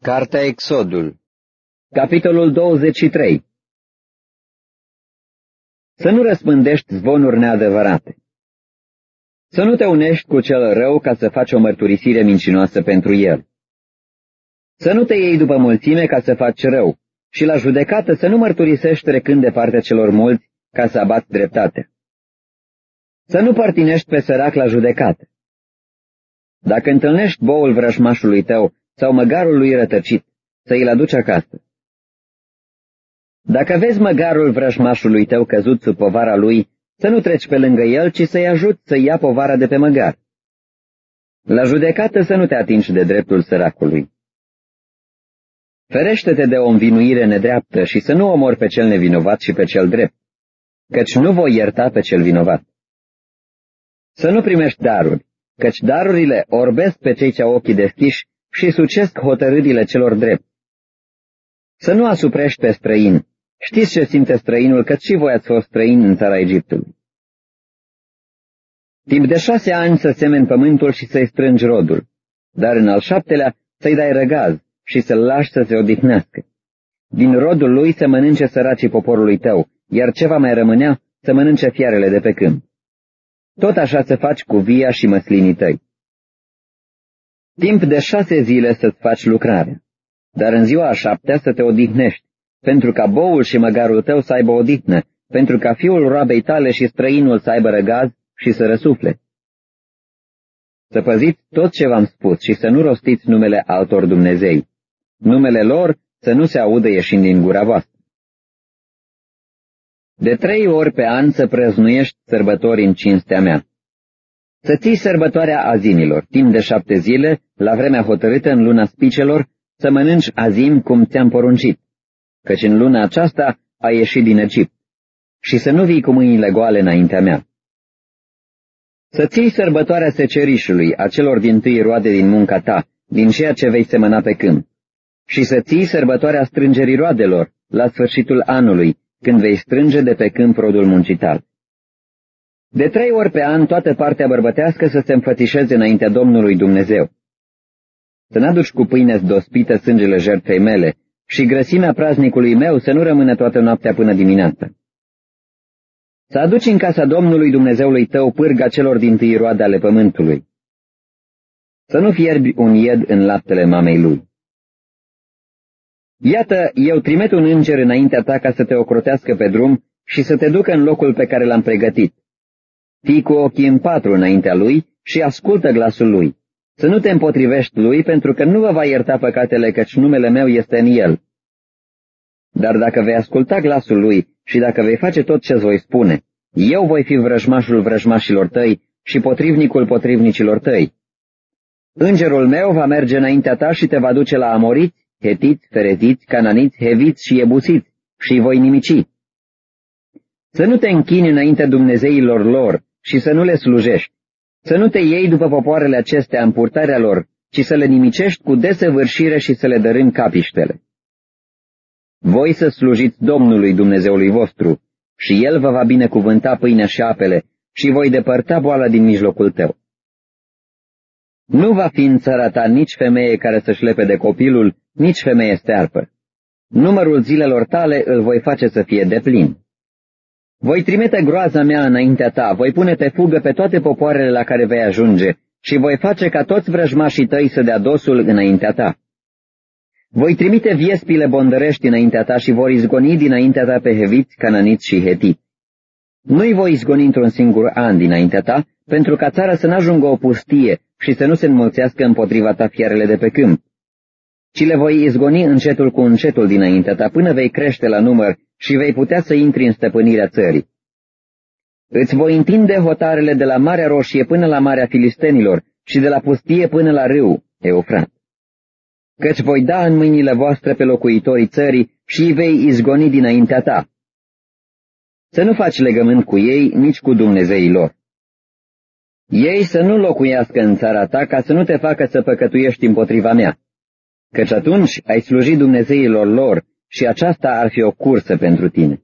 Cartea Exodul Capitolul 23 Să nu răspândești zvonuri neadevărate. Să nu te unești cu cel rău ca să faci o mărturisire mincinoasă pentru el. Să nu te iei după mulțime ca să faci rău și la judecată să nu mărturisești trecând de partea celor mulți ca să abați dreptatea. Să nu părtinești pe sărac la judecată. Dacă întâlnești boul vrășmașului tău sau măgarul lui rătăcit, să îl aduci acasă. Dacă vezi măgarul vrăjmașului tău căzut sub povara lui, să nu treci pe lângă el, ci să-i ajut să ia povara de pe măgar. La judecată să nu te atingi de dreptul săracului. Ferește-te de o învinuire nedreaptă și să nu omori pe cel nevinovat și pe cel drept, căci nu voi ierta pe cel vinovat. Să nu primești daruri, căci darurile orbesc pe cei ce au ochii deschiși și sucesc hotărârile celor drept. Să nu asuprești pe străin. Știți ce simte străinul, că și voi ați fost străini în țara Egiptului. Timp de șase ani să semeni pământul și să-i strângi rodul, dar în al șaptelea să-i dai răgaz și să-l lași să se odihnească. Din rodul lui să mănânce săracii poporului tău, iar ce va mai rămânea să mănânce fiarele de pe câmp. Tot așa să faci cu via și măslinii tăi. Timp de șase zile să-ți faci lucrarea, dar în ziua a șaptea să te odihnești, pentru ca boul și măgarul tău să aibă odihnă, pentru ca fiul roabei tale și străinul să aibă răgaz și să răsufle. Să păziți tot ce v-am spus și să nu rostiți numele altor Dumnezei. Numele lor să nu se audă ieșind din gura voastră. De trei ori pe an să prăznuiești sărbători în cinstea mea. Să ții sărbătoarea azimilor, timp de șapte zile, la vremea hotărâtă în luna spicelor, să mănânci azim cum ți-am poruncit, căci în luna aceasta ai ieșit din Egipt, și să nu vii cu mâinile goale înaintea mea. Să ții sărbătoarea secerișului, a celor din tâi roade din munca ta, din ceea ce vei semăna pe câmp, și să ții sărbătoarea strângerii roadelor, la sfârșitul anului, când vei strânge de pe câmp rodul muncital. De trei ori pe an toată partea bărbătească să se înfățișeze înaintea Domnului Dumnezeu. Să n-aduci cu pâine dospită sângele jertfei mele și grăsimea praznicului meu să nu rămână toată noaptea până dimineață. Să aduci în casa Domnului Dumnezeului tău pârga celor din tâi roade ale pământului. Să nu fierbi un ied în laptele mamei lui. Iată, eu trimit un înger înaintea ta ca să te ocrotească pe drum și să te ducă în locul pe care l-am pregătit. Fii cu ochii în patru înaintea lui și ascultă glasul lui. Să nu te împotrivești lui, pentru că nu vă va ierta păcatele, căci numele meu este în el. Dar dacă vei asculta glasul lui și dacă vei face tot ce-ți voi spune, eu voi fi vrăjmașul vrăjmașilor tăi și potrivnicul potrivnicilor tăi. Îngerul meu va merge înaintea ta și te va duce la amoriți, hetiți, fereziți, cananiți, heviți și ebusiți și voi nimici. Să nu te închini înainte Dumnezeilor lor, și să nu le slujești, să nu te iei după popoarele acestea în purtarea lor, ci să le nimicești cu desăvârșire și să le dărâm capiștele. Voi să slujiți Domnului Dumnezeului vostru și El vă va binecuvânta pâinea și apele și voi depărta boala din mijlocul tău. Nu va fi în țara ta nici femeie care să-și lepe de copilul, nici femeie stearpă. Numărul zilelor tale îl voi face să fie deplin. Voi trimite groaza mea înaintea ta, voi pune pe fugă pe toate popoarele la care vei ajunge și voi face ca toți vrăjmașii tăi să dea dosul înaintea ta. Voi trimite viespile bondărești înaintea ta și vor izgoni dinaintea ta pe heviți, cananiți și hetiți. Nu-i voi izgoni într-un singur an dinaintea ta, pentru ca țara să n-ajungă o pustie și să nu se înmulțească împotriva ta fierele de pe câmp, ci le voi izgoni încetul cu încetul dinaintea ta până vei crește la număr și vei putea să intri în stăpânirea țării. Îți voi întinde hotarele de la Marea Roșie până la Marea Filistenilor și de la pustie până la râu, Eufrat. Căci voi da în mâinile voastre pe locuitorii țării și îi vei izgoni dinaintea ta. Să nu faci legământ cu ei, nici cu Dumnezeii lor. Ei să nu locuiască în țara ta ca să nu te facă să păcătuiești împotriva mea, căci atunci ai slujit Dumnezeilor lor și aceasta ar fi o cursă pentru tine.